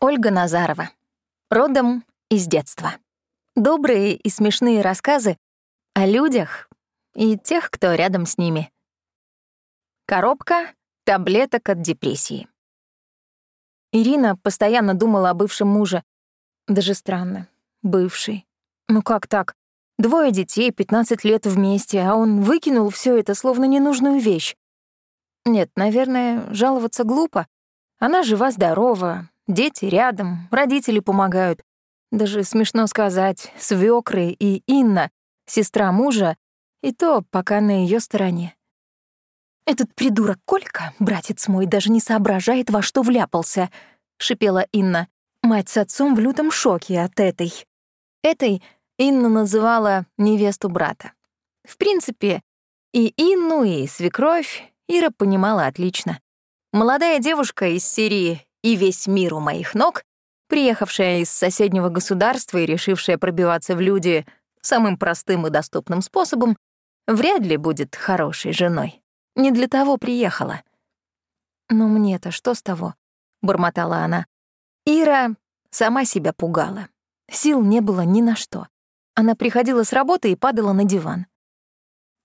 Ольга Назарова. Родом из детства. Добрые и смешные рассказы о людях и тех, кто рядом с ними. Коробка таблеток от депрессии. Ирина постоянно думала о бывшем муже. Даже странно. Бывший. Ну как так? Двое детей, 15 лет вместе, а он выкинул все это словно ненужную вещь. Нет, наверное, жаловаться глупо. Она жива-здорова, Дети рядом, родители помогают. Даже смешно сказать, свекры и Инна, сестра мужа, и то пока на ее стороне. «Этот придурок Колька, братец мой, даже не соображает, во что вляпался», — шипела Инна. Мать с отцом в лютом шоке от этой. Этой Инна называла невесту брата. В принципе, и Инну, и свекровь Ира понимала отлично. Молодая девушка из серии и весь мир у моих ног, приехавшая из соседнего государства и решившая пробиваться в люди самым простым и доступным способом, вряд ли будет хорошей женой. Не для того приехала. «Но мне-то что с того?» — бормотала она. Ира сама себя пугала. Сил не было ни на что. Она приходила с работы и падала на диван.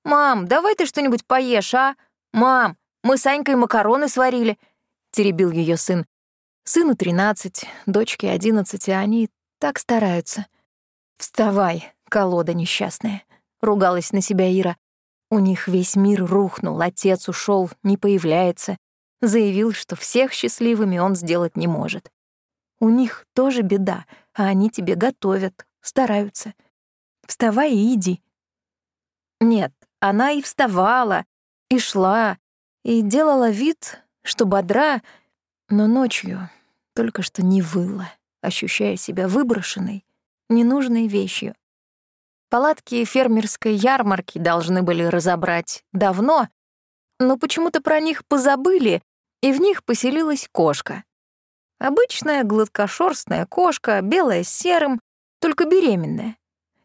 «Мам, давай ты что-нибудь поешь, а? Мам, мы с Анькой макароны сварили», — теребил ее сын. Сыну 13, дочке 11, а они так стараются. «Вставай, колода несчастная», — ругалась на себя Ира. У них весь мир рухнул, отец ушел, не появляется. Заявил, что всех счастливыми он сделать не может. У них тоже беда, а они тебе готовят, стараются. Вставай и иди. Нет, она и вставала, и шла, и делала вид, что бодра, но ночью только что не выла, ощущая себя выброшенной, ненужной вещью. Палатки фермерской ярмарки должны были разобрать давно, но почему-то про них позабыли, и в них поселилась кошка. Обычная гладкошерстная кошка, белая с серым, только беременная.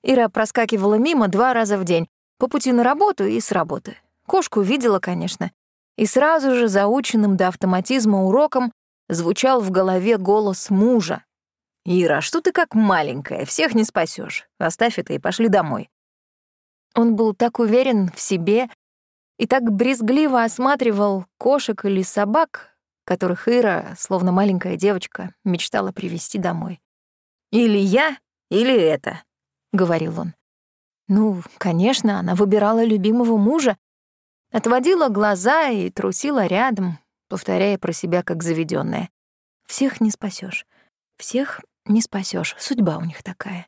Ира проскакивала мимо два раза в день, по пути на работу и с работы. Кошку видела, конечно, и сразу же заученным до автоматизма уроком звучал в голове голос мужа. «Ира, что ты как маленькая, всех не спасешь. Оставь это и пошли домой». Он был так уверен в себе и так брезгливо осматривал кошек или собак, которых Ира, словно маленькая девочка, мечтала привести домой. «Или я, или это», — говорил он. Ну, конечно, она выбирала любимого мужа, отводила глаза и трусила рядом, повторяя про себя как заведенная. Всех не спасешь, всех не спасешь. Судьба у них такая.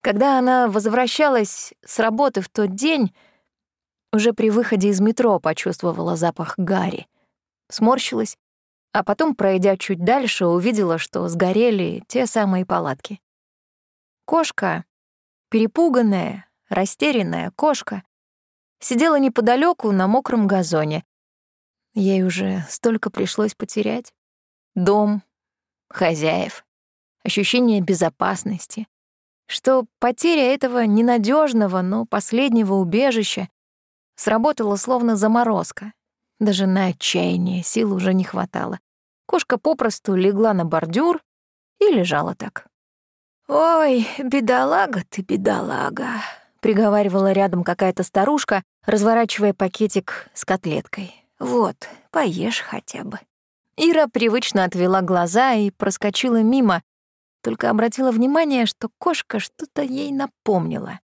Когда она возвращалась с работы в тот день, уже при выходе из метро почувствовала запах гари. Сморщилась, а потом, пройдя чуть дальше, увидела, что сгорели те самые палатки. Кошка, перепуганная, растерянная кошка, сидела неподалеку на мокром газоне, Ей уже столько пришлось потерять. Дом, хозяев, ощущение безопасности, что потеря этого ненадежного, но последнего убежища сработала словно заморозка. Даже на отчаяние сил уже не хватало. Кошка попросту легла на бордюр и лежала так. «Ой, бедолага ты, бедолага», — приговаривала рядом какая-то старушка, разворачивая пакетик с котлеткой. Вот, поешь хотя бы». Ира привычно отвела глаза и проскочила мимо, только обратила внимание, что кошка что-то ей напомнила.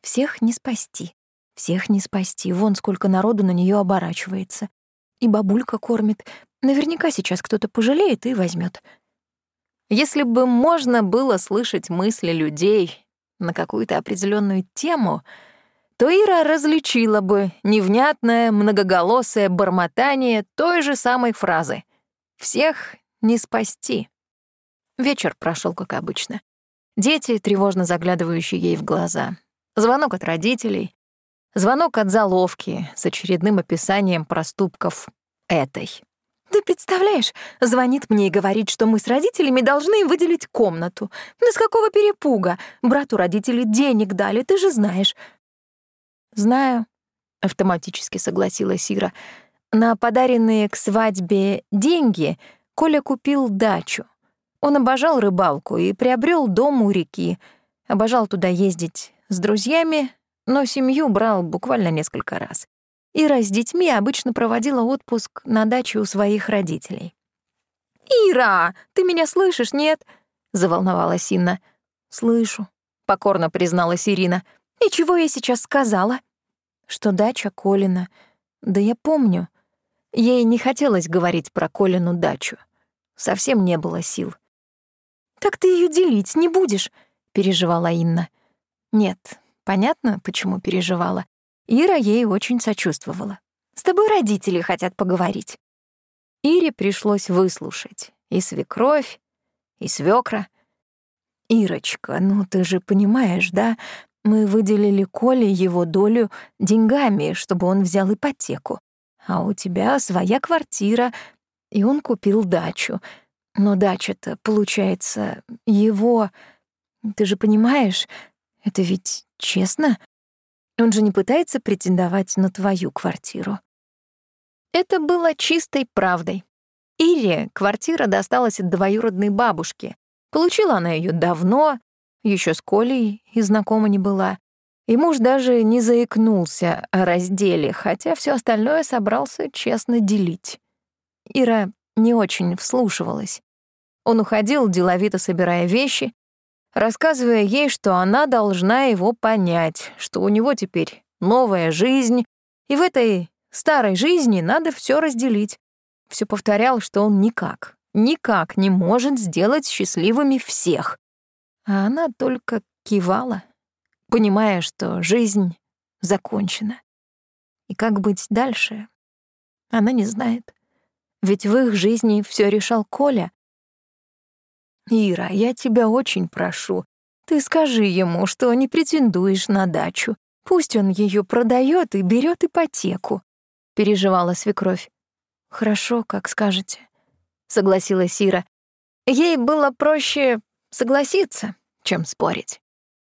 Всех не спасти, всех не спасти, вон сколько народу на нее оборачивается. И бабулька кормит. Наверняка сейчас кто-то пожалеет и возьмет. Если бы можно было слышать мысли людей на какую-то определенную тему — то Ира различила бы невнятное многоголосое бормотание той же самой фразы «Всех не спасти». Вечер прошел как обычно. Дети, тревожно заглядывающие ей в глаза. Звонок от родителей. Звонок от заловки с очередным описанием проступков этой. «Ты представляешь, звонит мне и говорит, что мы с родителями должны выделить комнату. Да с какого перепуга? Брату родители денег дали, ты же знаешь. «Знаю», — автоматически согласилась Ира. «На подаренные к свадьбе деньги Коля купил дачу. Он обожал рыбалку и приобрел дом у реки, обожал туда ездить с друзьями, но семью брал буквально несколько раз. Ира с детьми обычно проводила отпуск на даче у своих родителей. «Ира, ты меня слышишь, нет?» — заволновалась Инна. «Слышу», — покорно призналась Ирина. «И чего я сейчас сказала?» «Что дача Колина. Да я помню». Ей не хотелось говорить про Колину дачу. Совсем не было сил. «Так ты ее делить не будешь?» — переживала Инна. «Нет, понятно, почему переживала. Ира ей очень сочувствовала. «С тобой родители хотят поговорить». Ире пришлось выслушать и свекровь, и свекра. «Ирочка, ну ты же понимаешь, да? Мы выделили Коле его долю деньгами, чтобы он взял ипотеку. А у тебя своя квартира, и он купил дачу. Но дача-то, получается, его... Ты же понимаешь, это ведь честно?» Он же не пытается претендовать на твою квартиру. Это было чистой правдой. Ире квартира досталась от двоюродной бабушки. Получила она ее давно, еще с Колей и знакома не была. И муж даже не заикнулся о разделе, хотя все остальное собрался честно делить. Ира не очень вслушивалась. Он уходил, деловито собирая вещи, рассказывая ей, что она должна его понять, что у него теперь новая жизнь, и в этой старой жизни надо все разделить. Все повторял, что он никак, никак не может сделать счастливыми всех. А она только кивала, понимая, что жизнь закончена. И как быть дальше, она не знает. Ведь в их жизни все решал Коля, «Ира, я тебя очень прошу, ты скажи ему, что не претендуешь на дачу. Пусть он ее продает и берет ипотеку», — переживала свекровь. «Хорошо, как скажете», — согласилась Ира. Ей было проще согласиться, чем спорить.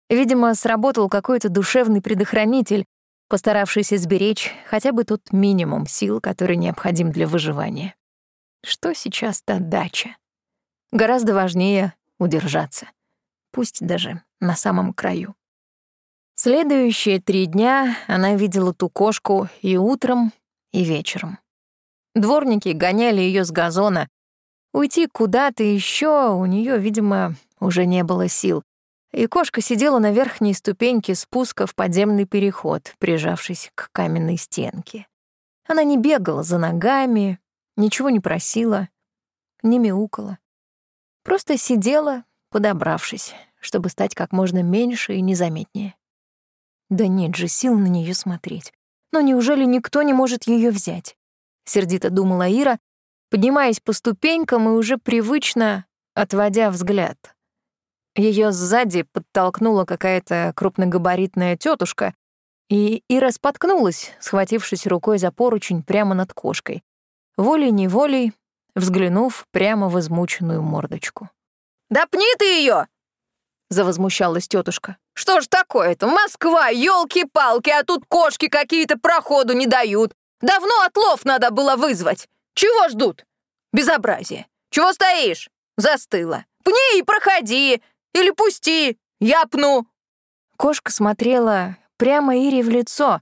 Видимо, сработал какой-то душевный предохранитель, постаравшийся сберечь хотя бы тот минимум сил, который необходим для выживания. Что сейчас та дача? Гораздо важнее удержаться, пусть даже на самом краю. Следующие три дня она видела ту кошку и утром, и вечером. Дворники гоняли ее с газона. Уйти куда-то еще у нее, видимо, уже не было сил. И кошка сидела на верхней ступеньке спуска в подземный переход, прижавшись к каменной стенке. Она не бегала за ногами, ничего не просила, не мяукала. Просто сидела, подобравшись, чтобы стать как можно меньше и незаметнее. Да нет же сил на нее смотреть. Но неужели никто не может ее взять? Сердито думала Ира, поднимаясь по ступенькам и уже привычно отводя взгляд. Ее сзади подтолкнула какая-то крупногабаритная тетушка, и Ира споткнулась, схватившись рукой за поручень прямо над кошкой. Волей-неволей взглянув прямо в измученную мордочку. «Да пни ты ее! завозмущалась тетушка. «Что ж такое-то? Москва, елки палки а тут кошки какие-то проходу не дают. Давно отлов надо было вызвать. Чего ждут? Безобразие. Чего стоишь? Застыла. Пни и проходи. Или пусти. Я пну». Кошка смотрела прямо Ире в лицо,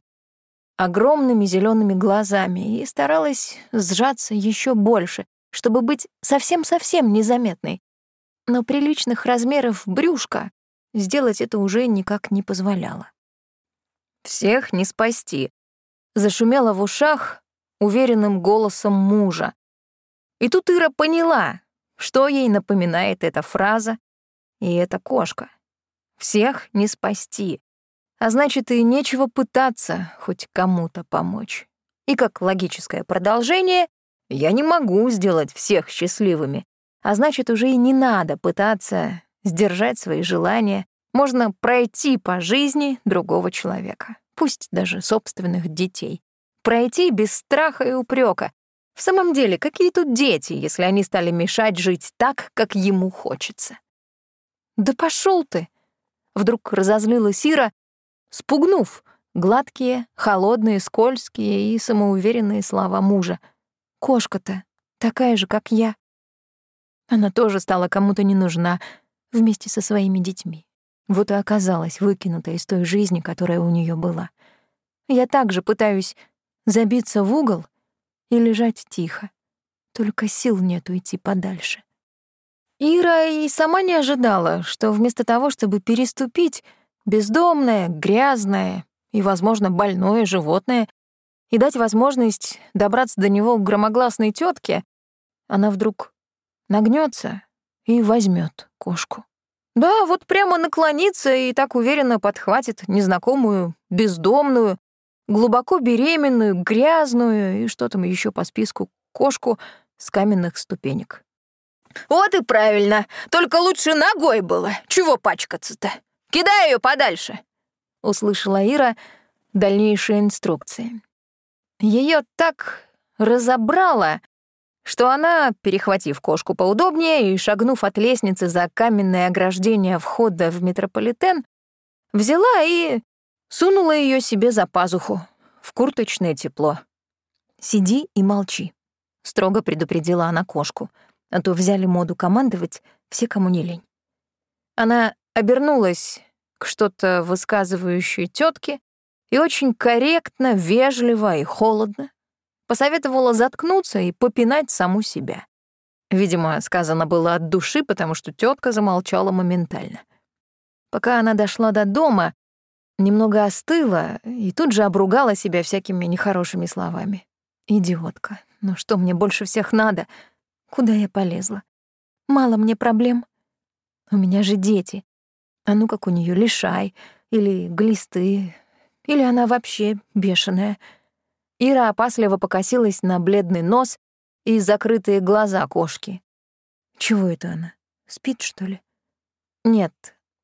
огромными зелеными глазами и старалась сжаться еще больше, чтобы быть совсем-совсем незаметной. Но приличных размеров брюшка сделать это уже никак не позволяло. «Всех не спасти», — зашумела в ушах уверенным голосом мужа. И тут Ира поняла, что ей напоминает эта фраза и эта кошка. «Всех не спасти», а значит, и нечего пытаться хоть кому-то помочь. И как логическое продолжение я не могу сделать всех счастливыми, а значит, уже и не надо пытаться сдержать свои желания. Можно пройти по жизни другого человека, пусть даже собственных детей. Пройти без страха и упрека. В самом деле, какие тут дети, если они стали мешать жить так, как ему хочется? «Да пошел ты!» Вдруг разозлила Сира, спугнув гладкие, холодные, скользкие и самоуверенные слова мужа — Кошка-то такая же, как я. Она тоже стала кому-то не нужна вместе со своими детьми. Вот и оказалась выкинута из той жизни, которая у нее была. Я также пытаюсь забиться в угол и лежать тихо. Только сил нет уйти подальше. Ира и сама не ожидала, что вместо того, чтобы переступить бездомное, грязное и, возможно, больное животное и дать возможность добраться до него громогласной тетке, она вдруг нагнется и возьмет кошку. Да, вот прямо наклонится и так уверенно подхватит незнакомую, бездомную, глубоко беременную, грязную и что там еще по списку кошку с каменных ступенек. «Вот и правильно, только лучше ногой было. Чего пачкаться-то? Кидай ее подальше!» — услышала Ира дальнейшие инструкции. Ее так разобрало, что она, перехватив кошку поудобнее и шагнув от лестницы за каменное ограждение входа в метрополитен, взяла и сунула ее себе за пазуху, в курточное тепло. «Сиди и молчи», — строго предупредила она кошку, а то взяли моду командовать все, кому не лень. Она обернулась к что-то высказывающей тетке и очень корректно, вежливо и холодно посоветовала заткнуться и попинать саму себя. Видимо, сказано было от души, потому что тетка замолчала моментально. Пока она дошла до дома, немного остыла и тут же обругала себя всякими нехорошими словами. «Идиотка, ну что мне больше всех надо? Куда я полезла? Мало мне проблем. У меня же дети. А ну как у нее лишай или глисты, или она вообще бешеная». Ира опасливо покосилась на бледный нос и закрытые глаза кошки. Чего это она? Спит, что ли? Нет,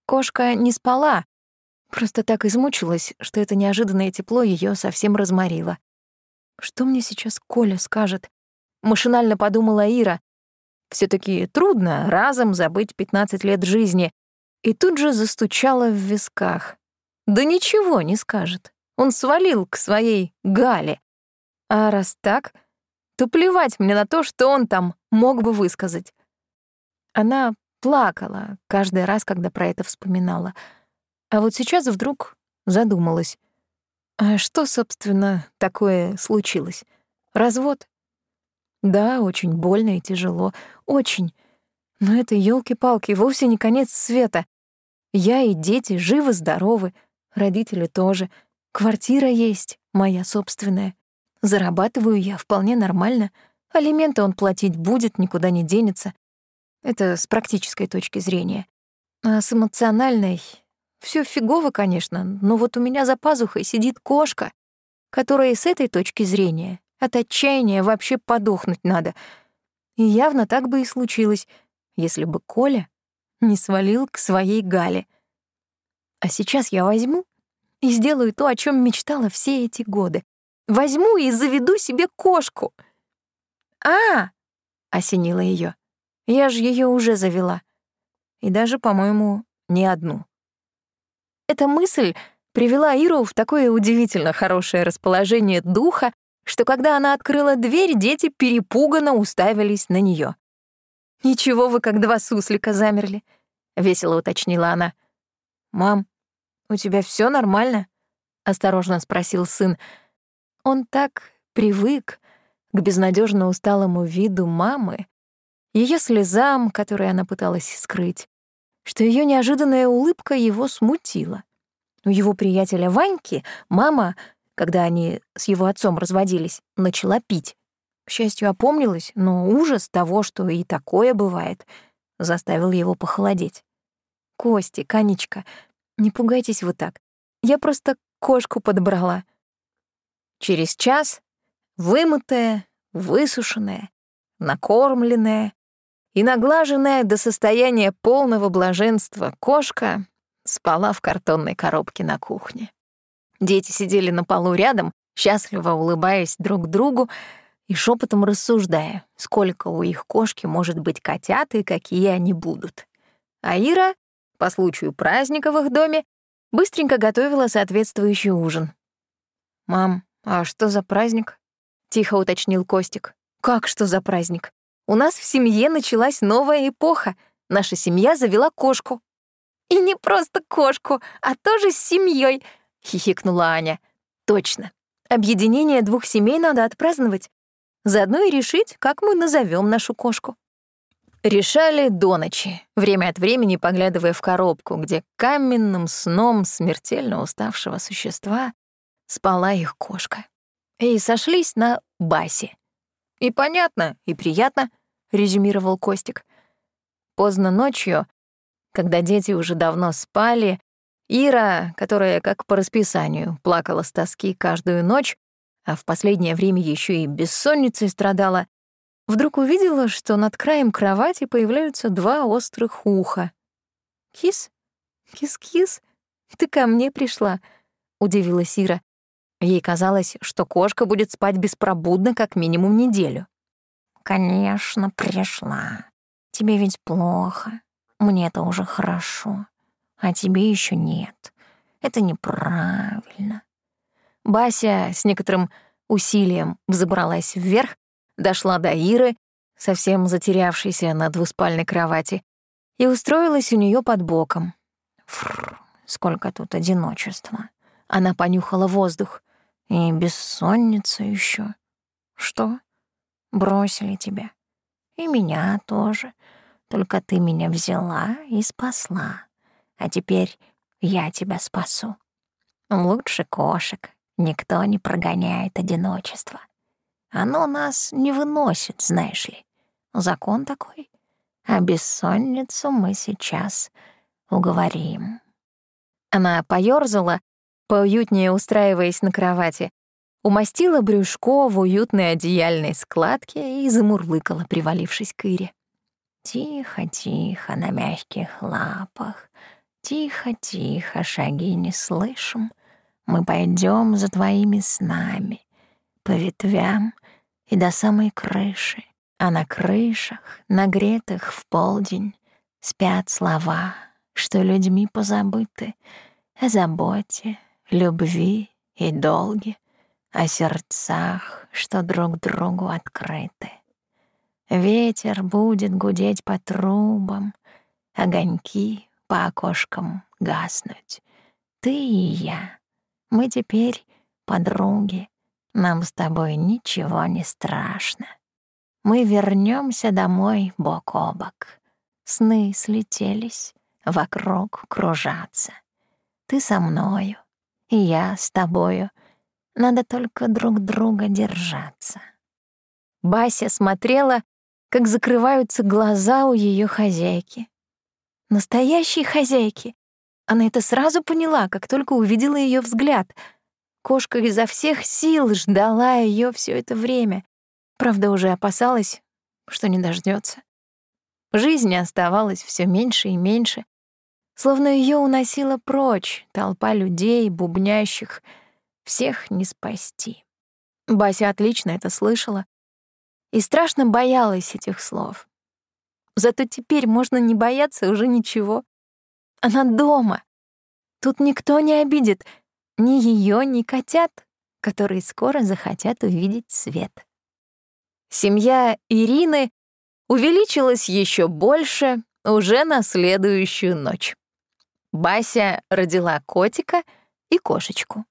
кошка не спала, просто так измучилась, что это неожиданное тепло ее совсем разморило. Что мне сейчас Коля скажет? Машинально подумала Ира. все таки трудно разом забыть 15 лет жизни. И тут же застучала в висках. Да ничего не скажет. Он свалил к своей Гале. А раз так, то плевать мне на то, что он там мог бы высказать. Она плакала каждый раз, когда про это вспоминала. А вот сейчас вдруг задумалась. А что, собственно, такое случилось? Развод? Да, очень больно и тяжело. Очень. Но это, елки палки вовсе не конец света. Я и дети живы-здоровы, родители тоже. Квартира есть, моя собственная. Зарабатываю я вполне нормально. Алименты он платить будет, никуда не денется. Это с практической точки зрения. А с эмоциональной... Все фигово, конечно, но вот у меня за пазухой сидит кошка, которая с этой точки зрения от отчаяния вообще подохнуть надо. И явно так бы и случилось, если бы Коля не свалил к своей Гале. А сейчас я возьму и сделаю то, о чем мечтала все эти годы. Возьму и заведу себе кошку. А, осенила ее. Я же ее уже завела. И даже, по-моему, не одну. Эта мысль привела Иру в такое удивительно хорошее расположение духа, что когда она открыла дверь, дети перепуганно уставились на нее. «Ничего вы, как два суслика, замерли», — весело уточнила она. «Мам, у тебя все нормально?» — осторожно спросил сын, он так привык к безнадежно усталому виду мамы, ее слезам, которые она пыталась скрыть, что ее неожиданная улыбка его смутила. У его приятеля Ваньки мама, когда они с его отцом разводились, начала пить. К счастью, опомнилась, но ужас того, что и такое бывает, заставил его похолодеть. «Кости, Канечка, не пугайтесь вы так. Я просто кошку подобрала. Через час вымытая, высушенная, накормленная и наглаженная до состояния полного блаженства кошка спала в картонной коробке на кухне. Дети сидели на полу рядом, счастливо улыбаясь друг другу и шепотом рассуждая, сколько у их кошки может быть котят и какие они будут. А Ира, по случаю праздника в их доме, быстренько готовила соответствующий ужин. «Мам, «А что за праздник?» — тихо уточнил Костик. «Как что за праздник?» У нас в семье началась новая эпоха. Наша семья завела кошку. И не просто кошку, а тоже с семьей, хихикнула Аня. Точно. Объединение двух семей надо отпраздновать. Заодно и решить, как мы назовем нашу кошку. Решали до ночи, время от времени поглядывая в коробку, где каменным сном смертельно уставшего существа спала их кошка. И сошлись на Басе. «И понятно, и приятно», — резюмировал Костик. Поздно ночью, когда дети уже давно спали, Ира, которая, как по расписанию, плакала с тоски каждую ночь, а в последнее время еще и бессонницей страдала, вдруг увидела, что над краем кровати появляются два острых уха. «Кис? Кис-кис? Ты ко мне пришла?» — удивилась Ира. Ей казалось, что кошка будет спать беспробудно как минимум неделю. «Конечно, пришла. Тебе ведь плохо. Мне-то уже хорошо, а тебе еще нет. Это неправильно». Бася с некоторым усилием взобралась вверх, дошла до Иры, совсем затерявшейся на двуспальной кровати, и устроилась у нее под боком. Фрр, сколько тут одиночества. Она понюхала воздух. И бессонница еще. Что? Бросили тебя. И меня тоже. Только ты меня взяла и спасла. А теперь я тебя спасу. Лучше кошек. Никто не прогоняет одиночество. Оно нас не выносит, знаешь ли. Закон такой. А бессонницу мы сейчас уговорим. Она поёрзала, поуютнее устраиваясь на кровати, умастила брюшко в уютной одеяльной складке и замурлыкала, привалившись к Ире. Тихо-тихо на мягких лапах, тихо-тихо шаги не слышим. Мы пойдем за твоими снами, по ветвям и до самой крыши. А на крышах, нагретых в полдень, спят слова, что людьми позабыты, о заботе, любви и долге, о сердцах, что друг другу открыты. Ветер будет гудеть по трубам, огоньки по окошкам гаснуть. Ты и я, мы теперь подруги, нам с тобой ничего не страшно. Мы вернемся домой бок о бок. Сны слетелись, вокруг кружатся. Ты со мною, и я с тобою. Надо только друг друга держаться. Бася смотрела, как закрываются глаза у ее хозяйки. Настоящей хозяйки. Она это сразу поняла, как только увидела ее взгляд. Кошка изо всех сил ждала ее все это время. Правда, уже опасалась, что не дождется. Жизни оставалось все меньше и меньше словно ее уносила прочь толпа людей, бубнящих, всех не спасти. Бася отлично это слышала и страшно боялась этих слов. Зато теперь можно не бояться уже ничего. Она дома. Тут никто не обидит ни ее, ни котят, которые скоро захотят увидеть свет. Семья Ирины увеличилась еще больше уже на следующую ночь. Бася родила котика и кошечку.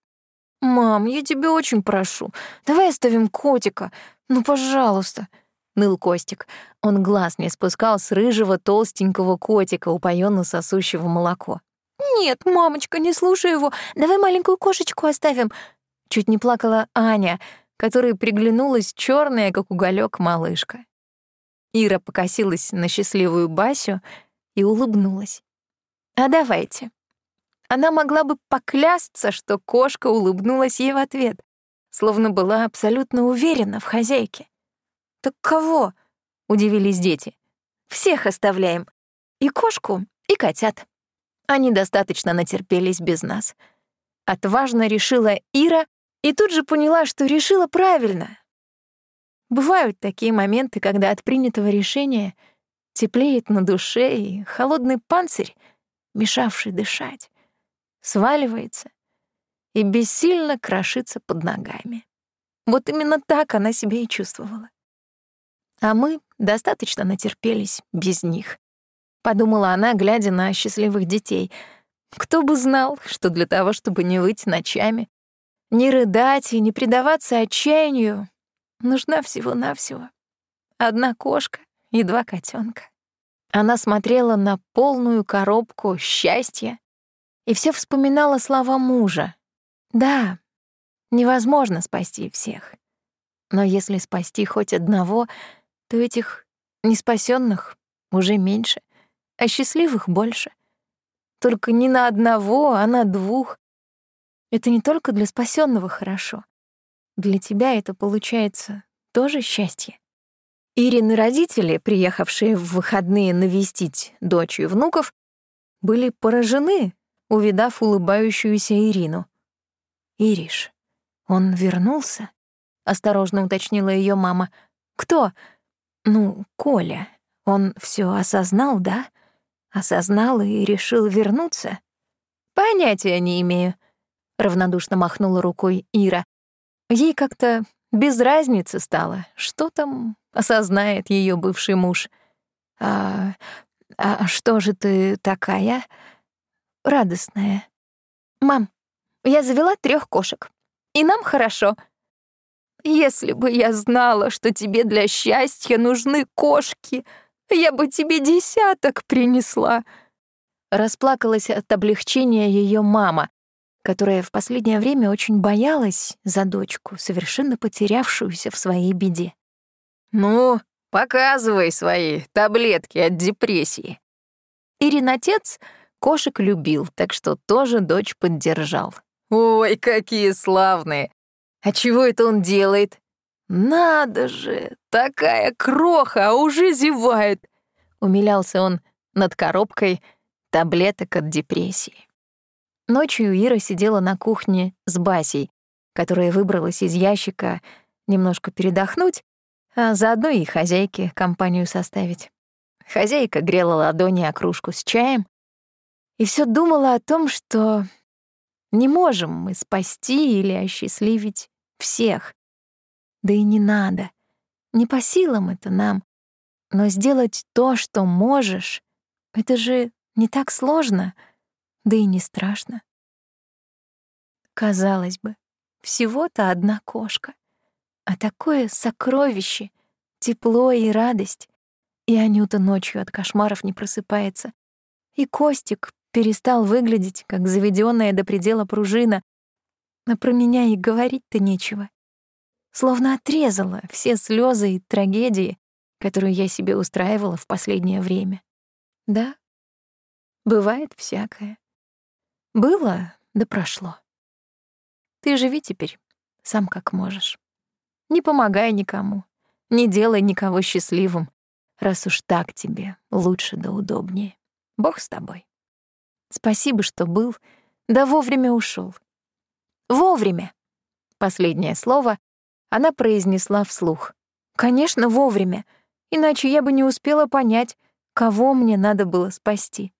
«Мам, я тебя очень прошу, давай оставим котика, ну, пожалуйста», — ныл Костик. Он глаз не спускал с рыжего толстенького котика, упоенно сосущего молоко. «Нет, мамочка, не слушай его, давай маленькую кошечку оставим», — чуть не плакала Аня, которой приглянулась черная, как уголек, малышка. Ира покосилась на счастливую Басю и улыбнулась. А давайте. Она могла бы поклясться, что кошка улыбнулась ей в ответ, словно была абсолютно уверена в хозяйке. «Так кого?» — удивились дети. «Всех оставляем. И кошку, и котят. Они достаточно натерпелись без нас». Отважно решила Ира и тут же поняла, что решила правильно. Бывают такие моменты, когда от принятого решения теплеет на душе и холодный панцирь мешавший дышать, сваливается и бессильно крошится под ногами. Вот именно так она себя и чувствовала. А мы достаточно натерпелись без них. Подумала она, глядя на счастливых детей. Кто бы знал, что для того, чтобы не выйти ночами, не рыдать и не предаваться отчаянию, нужна всего-навсего одна кошка и два котенка. Она смотрела на полную коробку счастья и все вспоминала слова мужа. Да, невозможно спасти всех. Но если спасти хоть одного, то этих неспасенных уже меньше, а счастливых больше. Только не на одного, а на двух. Это не только для спасенного хорошо. Для тебя это получается тоже счастье. Ирины родители, приехавшие в выходные навестить дочь и внуков, были поражены, увидав улыбающуюся Ирину. «Ириш, он вернулся?» — осторожно уточнила ее мама. «Кто?» «Ну, Коля. Он все осознал, да? Осознал и решил вернуться?» «Понятия не имею», — равнодушно махнула рукой Ира. Ей как-то без разницы стало, что там осознает ее бывший муж. «А, а что же ты такая радостная?» «Мам, я завела трех кошек, и нам хорошо. Если бы я знала, что тебе для счастья нужны кошки, я бы тебе десяток принесла». Расплакалась от облегчения ее мама, которая в последнее время очень боялась за дочку, совершенно потерявшуюся в своей беде. «Ну, показывай свои таблетки от депрессии». Ирин отец кошек любил, так что тоже дочь поддержал. «Ой, какие славные! А чего это он делает?» «Надо же, такая кроха, а уже зевает!» Умилялся он над коробкой таблеток от депрессии. Ночью Ира сидела на кухне с Басей, которая выбралась из ящика немножко передохнуть а заодно и хозяйке компанию составить. Хозяйка грела ладони о кружку с чаем и все думала о том, что не можем мы спасти или осчастливить всех. Да и не надо. Не по силам это нам. Но сделать то, что можешь, это же не так сложно, да и не страшно. Казалось бы, всего-то одна кошка — а такое сокровище, тепло и радость. И Анюта ночью от кошмаров не просыпается. И Костик перестал выглядеть, как заведенная до предела пружина. А про меня и говорить-то нечего. Словно отрезала все слезы и трагедии, которые я себе устраивала в последнее время. Да, бывает всякое. Было, да прошло. Ты живи теперь сам как можешь. Не помогай никому, не делай никого счастливым, раз уж так тебе лучше да удобнее. Бог с тобой. Спасибо, что был, да вовремя ушел. Вовремя. Последнее слово она произнесла вслух. Конечно, вовремя, иначе я бы не успела понять, кого мне надо было спасти.